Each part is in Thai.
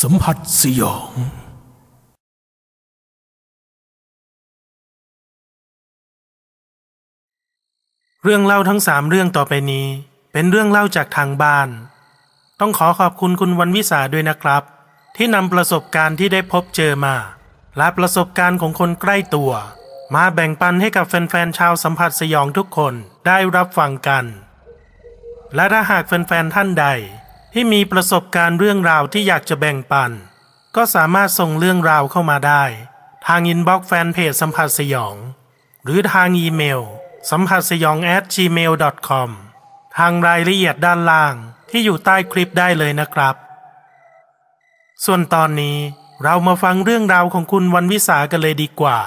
สัมผัสสยอง เรื่องเล่าทั้งสามเรื่องต่อไปนี้ เป็นเรื่องเล่าจากทางบ้าน ต้องขอขอบคุณคุณวันวิสาด้วยนะครับ ที่นำประสบการณ์ที่ได้พบเจอมา และประสบการณ์ของคนใกล้ตัว มาแบ่งปันให้กับแฟนๆชาวสัมผัสสยองทุกคนได้รับฟังกัน และถ้าหากแฟนๆท่านใด ที่มีประสบการณ์เรื่องราวที่อยากจะแบ่งปัน ก็สามารถส่งเรื่องราวเข้ามาได้ ทาง inbox แฟนเพจสัมผัสสยอง หรือทางอีเมล สัมผัสสยอง at gmail com ทางรายละเอียดด้านล่างที่อยู่ใต้คลิปได้เลยนะครับ ส่วนตอนนี้เรามาฟังเรื่องราวของคุณวันวิสากันเลยดีกว่า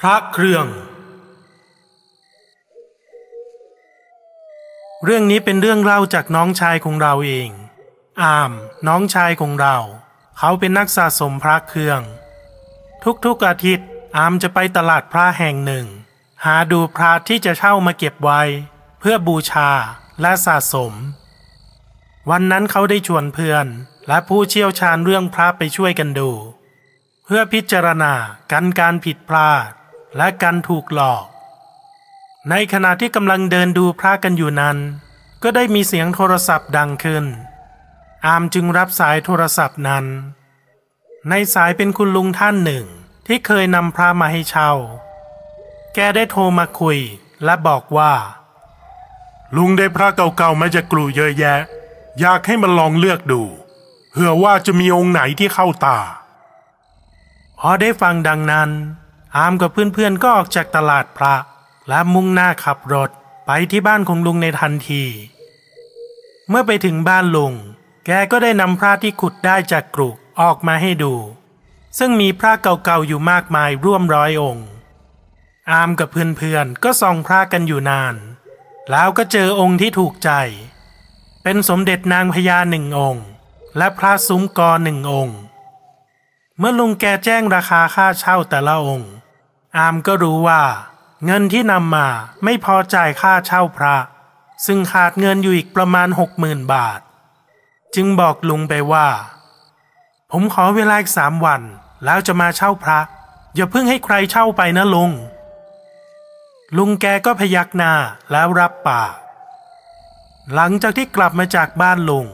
พระเครื่อง เรื่องนี้เป็นเรื่องเล่าจากน้องชายของเราเอง อาม น้องชายของเรา เขาเป็นนักสะสมพระเครื่อง ทุกๆอาทิตย์ อามจะไปตลาดพระแห่งหนึ่ง หาดูพระที่จะเช่ามาเก็บไว้ เพื่อบูชาและสะสม วันนั้นเขาได้ชวนเพื่อน และผู้เชี่ยวชาญเรื่องพระไปช่วยกันดู เพื่อพิจารณากันการผิดพลาด และการถูกหลอก ในขณะที่กำลังเดินดูพระกันอยู่นั้น ก็ได้มีเสียงโทรศัพท์ดังขึ้น อามจึงรับสายโทรศัพท์นั้น ในสายเป็นคุณลุงท่านหนึ่งที่เคยนำพระมาให้เช่า แกได้โทรมาคุยและบอกว่า ลุงได้พระเก่าๆมาจากกลูเยอะแยะ อยากให้มันลองเลือกดูเผื่อว่าจะมีองค์ไหนที่เข้าตา พอได้ฟังดังนั้น อามกับเพื่อนๆก็ออกจากตลาดพระ และมุ่งหน้าขับรถไปที่บ้านของลุงในทันที เมื่อไปถึงบ้านลุง แกก็ได้นำพระที่ขุดได้จากกรุออกมาให้ดู ซึ่งมีพระเก่าๆอยู่มากมายร่วมร้อยองค์ อามกับเพื่อนๆก็ส่องพระกันอยู่นาน แล้วก็เจอองค์ที่ถูกใจ เป็นสมเด็จนางพญาหนึ่งองค์ และพระซุ้มกอหนึ่งองค์ เมื่อลุงแกแจ้งราคาค่าเช่าแต่ละองค์ อามก็รู้ว่า เงินที่นำมาไม่พอจ่ายค่าเช่าพระ ซึ่งขาดเงินอยู่อีกประมาณหกหมื่นบาท จึงบอกลุงไปว่า ผมขอเวลาอีกสามวัน แล้วจะมาเช่าพระ อย่าเพิ่งให้ใครเช่าไปนะลุง ลุงแกก็พยักหน้าแล้วรับปาก หลังจากที่กลับมาจากบ้านลุง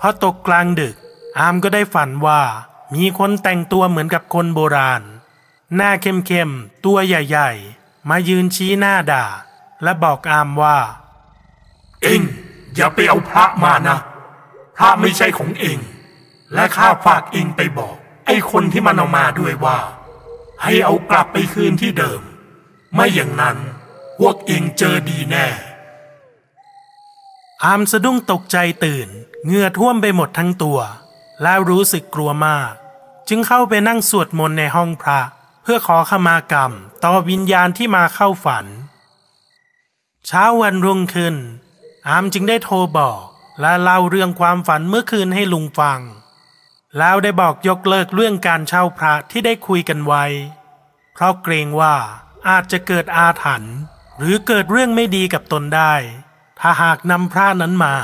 พอตกกลางดึก อามก็ได้ฝันว่ามีคนแต่งตัวเหมือนกับคนโบราณ หน้าเข้มๆ ตัวใหญ่ ๆ มายืนชี้หน้าด่า และบอกอามว่า เองอย่าไปเอาพระมานะพระไม่ใช่ของเอง และข้าฝากเองไปบอก ไอ้คนที่มันเอามาด้วยว่า ให้เอากลับไปคืนที่เดิม ไม่อย่างนั้นพวกเองเจอดีแน่ อามสะดุ้งตกใจตื่นเหงื่อท่วมไปหมดทั้งตัว แล้วรู้สึกกลัวมาก จึงเข้าไปนั่งสวดมนต์ในห้องพระเพื่อขอขมากรรมต่อวิญญาณที่มาเข้าฝัน เช้าวันรุ่งขึ้น อามจึงได้โทรบอกและเล่าเรื่องความฝันเมื่อคืนให้ลุงฟัง แล้วได้บอกยกเลิกเรื่องการเช่าพระที่ได้คุยกันไว้ เพราะเกรงว่าอาจจะเกิดอาถรรพ์หรือเกิดเรื่องไม่ดีกับตนได้ ถ้าหากนำพระนั้นมา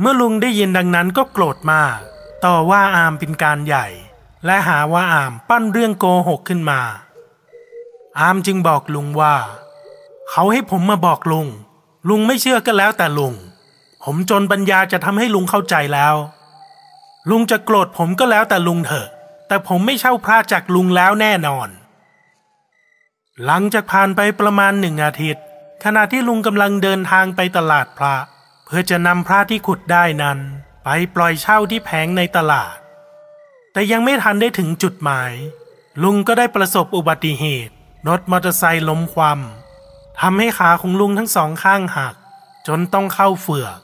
เมื่อลุงได้ยินดังนั้นก็โกรธมาก ต่อว่าอามเป็นการใหญ่ และหาว่าอามปั้นเรื่องโกหกขึ้นมา อามจึงบอกลุงว่า เขาให้ผมมาบอกลุง ลุงไม่เชื่อก็แล้วแต่ลุง ผมจนปัญญาจะทำให้ลุงเข้าใจแล้ว ลุงจะโกรธผมก็แล้วแต่ลุงเถอะ แต่ผมไม่เช่าพระจากลุงแล้วแน่นอน หลังจากผ่านไปประมาณหนึ่งอาทิตย์ ขณะที่ลุงกำลังเดินทางไปตลาดพระ เพื่อจะนำพระที่ขุดได้นั้น ไปปล่อยเช่าที่แผงในตลาด แต่ยังไม่ทันได้ถึงจุดหมาย ลุงก็ได้ประสบอุบัติเหตุ รถมอเตอร์ไซค์ล้มคว่ำทำให้ขาของลุงทั้งสองข้างหัก จนต้องเข้าเฝือก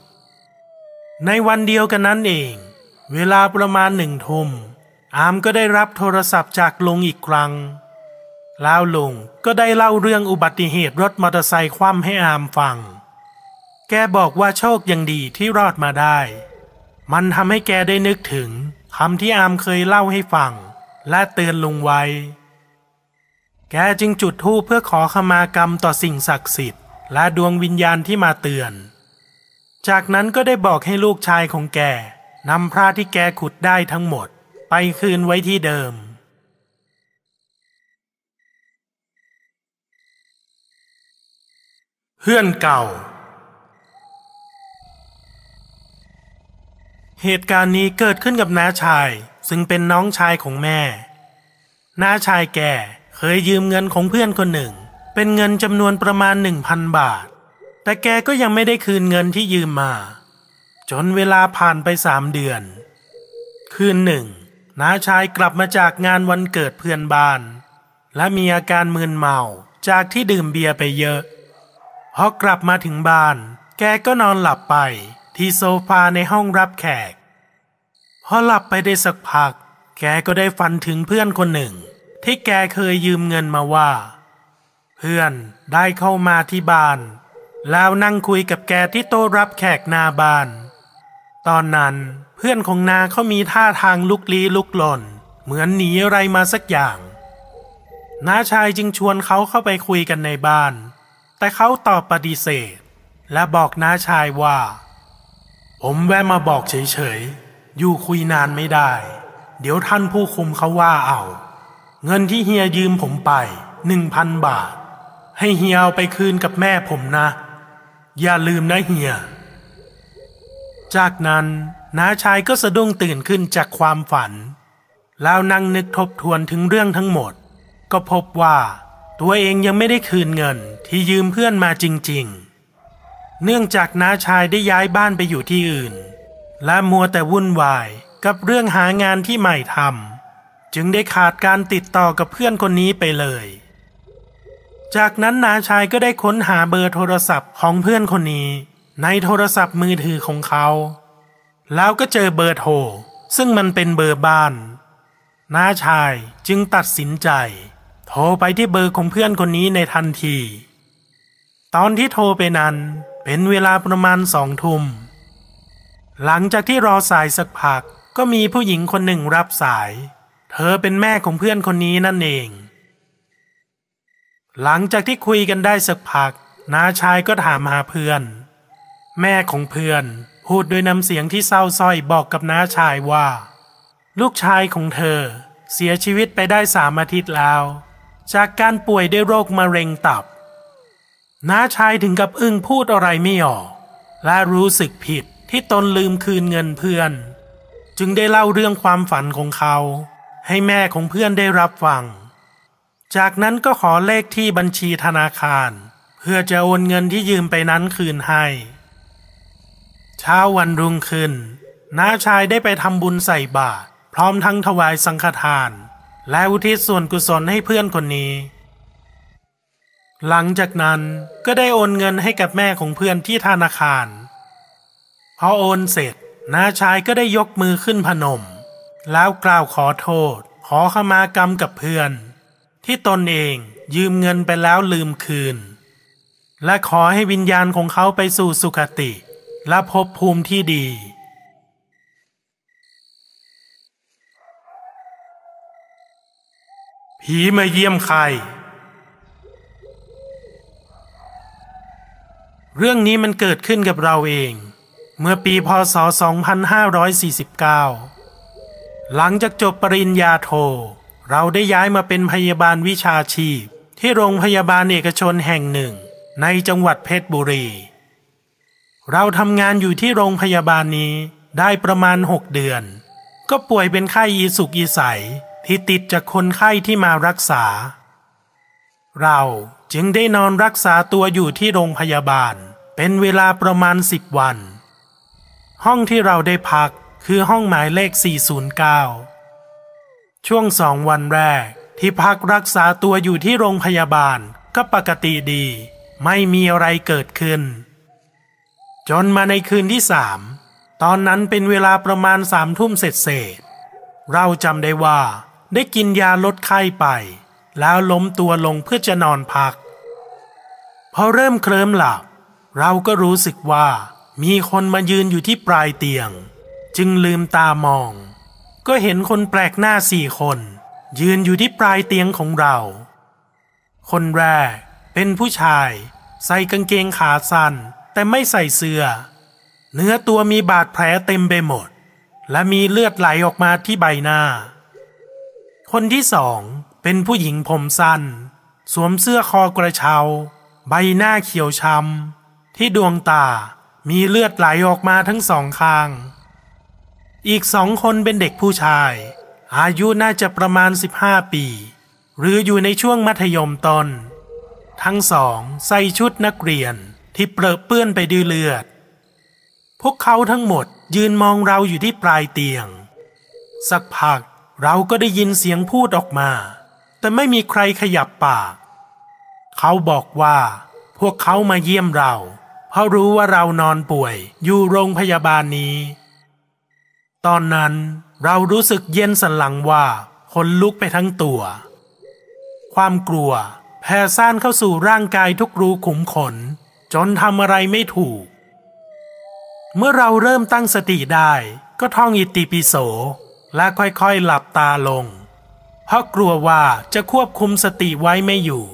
ในวันเดียวกันนั้นเอง เวลาประมาณหนึ่งทุ่มอามก็ได้รับโทรศัพท์จากลุงอีกครั้ง แล้วลุงก็ได้เล่าเรื่องอุบัติเหตุรถมอเตอร์ไซค์คว่ำให้อามฟัง แกบอกว่าโชคยังดีที่รอดมาได้ มันทำให้แกได้นึกถึง คำที่อามเคยเล่าให้ฟัง และเตือนลุงไว้ แกจึงจุดธูปเพื่อขอขมากรรมต่อสิ่งศักดิ์สิทธิ์และดวงวิญญาณที่มาเตือน จากนั้นก็ได้บอกให้ลูกชายของแกนำพระที่แกขุดได้ทั้งหมด ไปคืนไว้ที่เดิม เพื่อนเก่า เหตุการณ์นี้เกิดขึ้นกับน้าชายซึ่งเป็นน้องชายของแม่ น้าชายแก่เคยยืมเงินของเพื่อนคนหนึ่ง เป็นเงินจำนวนประมาณหนึ่งพันบาท แต่แกก็ยังไม่ได้คืนเงินที่ยืมมา จนเวลาผ่านไปสามเดือน คืนหนึ่งน้าชายกลับมาจากงานวันเกิดเพื่อนบ้าน และมีอาการมึนเมาจากที่ดื่มเบียร์ไปเยอะพอกลับมาถึงบ้าน แกก็นอนหลับไป ที่โซฟาในห้องรับแขก พอหลับไปได้สักพัก แกก็ได้ฝันถึงเพื่อนคนหนึ่ง ที่แกเคยยืมเงินมาว่า เพื่อนได้เข้ามาที่บ้าน แล้วนั่งคุยกับแกที่โต๊ะรับแขกหน้าบ้าน ตอนนั้นเพื่อนของนาเขามีท่าทางลุกลี้ลุกหล่น เหมือนหนีอะไรมาสักอย่างน้าชายจึงชวนเขาเข้าไปคุยกันในบ้าน แต่เขาตอบปฏิเสธ และบอกน้าชายว่า ผมแวะมาบอกเฉยๆ อยู่คุยนานไม่ได้ เดี๋ยวท่านผู้คุมเขาว่าเอา เงินที่เฮียยืมผมไปหนึ่งพันบาท ให้เฮียเอาไปคืนกับแม่ผมนะ อย่าลืมนะเฮีย จากนั้นน้าชายก็สะดุ้งตื่นขึ้นจากความฝัน แล้วนั่งนึกทบทวนถึงเรื่องทั้งหมด ก็พบว่าตัวเองยังไม่ได้คืนเงินที่ยืมเพื่อนมาจริง ๆ เนื่องจากน้าชายได้ย้ายบ้านไปอยู่ที่อื่น และมัวแต่วุ่นวายกับเรื่องหางานที่ใหม่ทำจึงได้ขาดการติดต่อกับเพื่อนคนนี้ไปเลย จากนั้นน้าชายก็ได้ค้นหาเบอร์โทรศัพท์ของเพื่อนคนนี้ ในโทรศัพท์มือถือของเขา แล้วก็เจอเบอร์โทรซึ่งมันเป็นเบอร์บ้านน้าชายจึงตัดสินใจ โทรไปที่เบอร์ของเพื่อนคนนี้ในทันที ตอนที่โทรไปนั้น เป็นเวลาประมาณสองทุ่ม หลังจากที่รอสายสักพักก็มีผู้หญิงคนหนึ่งรับสาย เธอเป็นแม่ของเพื่อนคนนี้นั่นเอง หลังจากที่คุยกันได้สักพักน้าชายก็ถามหาเพื่อน แม่ของเพื่อนพูดด้วยน้ำเสียงที่เศร้าส้อยบอกกับน้าชายว่า ลูกชายของเธอเสียชีวิตไปได้สามอาทิตย์แล้ว จากการป่วยด้วยโรคมะเร็งตับ น้าชายถึงกับอึ้งพูดอะไรไม่ออก และรู้สึกผิดที่ตนลืมคืนเงินเพื่อน จึงได้เล่าเรื่องความฝันของเขา ให้แม่ของเพื่อนได้รับฟัง จากนั้นก็ขอเลขที่บัญชีธนาคาร เพื่อจะโอนเงินที่ยืมไปนั้นคืนให้ เช้าวันรุ่งขึ้นน้าชายได้ไปทำบุญใส่บาตรพร้อมทั้งถวายสังฆทาน และอุทิศส่วนกุศลให้เพื่อนคนนี้ หลังจากนั้นก็ได้โอนเงินให้กับแม่ของเพื่อนที่ธนาคาร พอโอนเสร็จน้าชายก็ได้ยกมือขึ้นพนม แล้วกล่าวขอโทษ ขอขมากรรมกับเพื่อน ที่ตนเองยืมเงินไปแล้วลืมคืน และขอให้วิญญาณของเขาไปสู่สุคติ และภพภูมิที่ดี ผีมาเยี่ยมใคร เรื่องนี้มันเกิดขึ้นกับเราเอง เมื่อปีพศ 2549 หลังจากจบปริญญาโท เราได้ย้ายมาเป็นพยาบาลวิชาชีพ ที่โรงพยาบาลเอกชนแห่งหนึ่ง ในจังหวัดเพชรบุรี เราทำงานอยู่ที่โรงพยาบาลนี้ได้ประมาณหกเดือน ก็ป่วยเป็นไข้อีสุกอีใสที่ติดจากคนไข้ที่มารักษา เรา จึงได้นอนรักษาตัวอยู่ที่โรงพยาบาล เป็นเวลาประมาณสิบวัน ห้องที่เราได้พักคือห้องหมายเลข 409 ช่วงสองวันแรกที่พักรักษาตัวอยู่ที่โรงพยาบาลก็ปกติดี ไม่มีอะไรเกิดขึ้น จนมาในคืนที่สามตอนนั้นเป็นเวลาประมาณสามทุ่มเสร็จเสร็จเราจำได้ว่าได้กินยาลดไข้ไป แล้วล้มตัวลงเพื่อจะนอนพัก พอเริ่มเคลิ้มหลับ เราก็รู้สึกว่ามีคนมายืนอยู่ที่ปลายเตียง จึงลืมตามอง ก็เห็นคนแปลกหน้าสี่คน ยืนอยู่ที่ปลายเตียงของเรา คนแรกเป็นผู้ชาย ใส่กางเกงขาสั้น แต่ไม่ใส่เสื้อ เนื้อตัวมีบาดแผลเต็มไปหมด และมีเลือดไหลออกมาที่ใบหน้า คนที่สอง เป็นผู้หญิงผมสั้น สวมเสื้อคอกระเช้า ใบหน้าเขียวช้ำที่ดวงตามีเลือดไหลออกมาทั้งสองข้าง อีกสองคนเป็นเด็กผู้ชาย อายุน่าจะประมาณ 15 ปี หรืออยู่ในช่วงมัธยมต้นทั้งสองใส่ชุดนักเรียนที่เปรอะเปื้อนไปด้วยเลือด พวกเขาทั้งหมดยืนมองเราอยู่ที่ปลายเตียง สักพักเราก็ได้ยินเสียงพูดออกมา แต่ไม่มีใครขยับปาก เขาบอกว่า พวกเขามาเยี่ยมเรา เพราะรู้ว่าเรานอนป่วย อยู่โรงพยาบาลนี้ ตอนนั้นเรารู้สึกเย็นสันหลังว่าคนลุกไปทั้งตัว ความกลัวแผ่ซ่านเข้าสู่ร่างกายทุกรูขุมขน จนทำอะไรไม่ถูก เมื่อเราเริ่มตั้งสติได้ ก็ท่องอิติปิโส และค่อยๆหลับตาลง เพราะกลัวว่าจะควบคุมสติไว้ไม่อยู่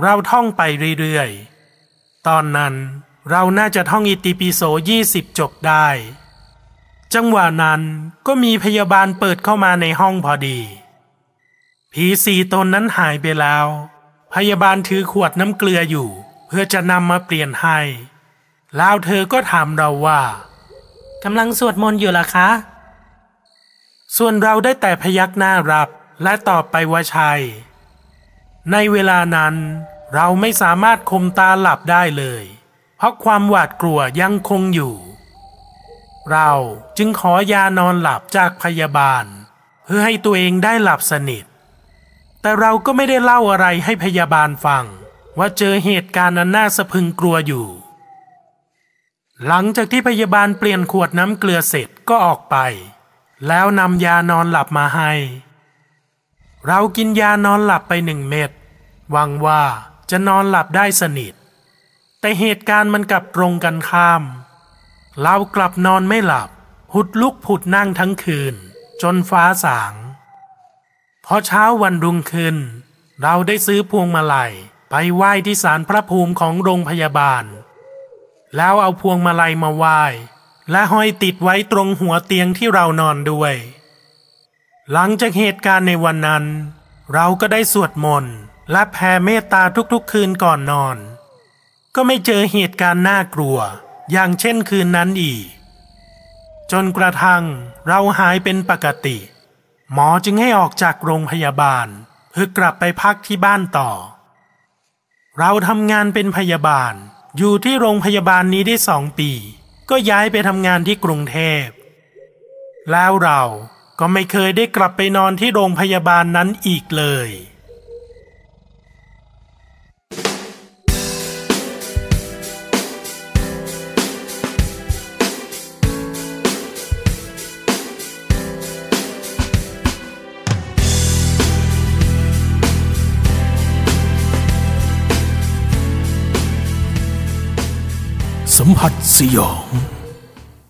เราท่องไปเรื่อยๆ ตอนนั้นเราน่าจะท่องอิติปิโสยี่สิบจบได้ จังหวะนั้นก็มีพยาบาลเปิดเข้ามาในห้องพอดี ผีสีตนนั้นหายไปแล้ว พยาบาลถือขวดน้ำเกลืออยู่ เพื่อจะนำมาเปลี่ยนให้ แล้วเธอก็ถามเราว่ากำลังสวดมนต์อยู่ล่ะคะ ส่วนเราได้แต่พยักหน้ารับ และตอบไปว่าใช่ในเวลานั้น เราไม่สามารถคมตาหลับได้เลย เพราะความหวาดกลัวยังคงอยู่ เราจึงขอยานอนหลับจากพยาบาล เพื่อให้ตัวเองได้หลับสนิท แต่เราก็ไม่ได้เล่าอะไรให้พยาบาลฟัง ว่าเจอเหตุการณ์อันน่าสะพึงกลัวอยู่ หลังจากที่พยาบาลเปลี่ยนขวดน้ำเกลือเสร็จก็ออกไป แล้วนำยานอนหลับมาให้ เรากินยานอนหลับไปหนึ่งเม็ดหวังว่าจะนอนหลับได้สนิท แต่เหตุการณ์มันกลับตรงกันข้าม เรากลับนอนไม่หลับ หุดลุกผุดนั่งทั้งคืน จนฟ้าสางพอเช้าวันรุ่งขึ้น เราได้ซื้อพวงมาลัยไปไหว้ที่ศาลพระภูมิของโรงพยาบาล แล้วเอาพวงมาลัยมาไหว้และห้อยติดไว้ตรงหัวเตียงที่เรานอนด้วย หลังจากเหตุการณ์ในวันนั้น เราก็ได้สวดมนต์และแผ่เมตตาทุกๆคืนก่อนนอน ก็ไม่เจอเหตุการณ์น่ากลัว อย่างเช่นคืนนั้นอีก จนกระทั่งเราหายเป็นปกติ หมอจึงให้ออกจากโรงพยาบาล เพื่อกลับไปพักที่บ้านต่อ เราทำงานเป็นพยาบาล อยู่ที่โรงพยาบาลนี้ได้สองปี ก็ย้ายไปทำงานที่กรุงเทพ แล้วเรา ก็ไม่เคยได้กลับไปนอนที่โรงพยาบาลนั้นอีกเลย สัมผัสสยอง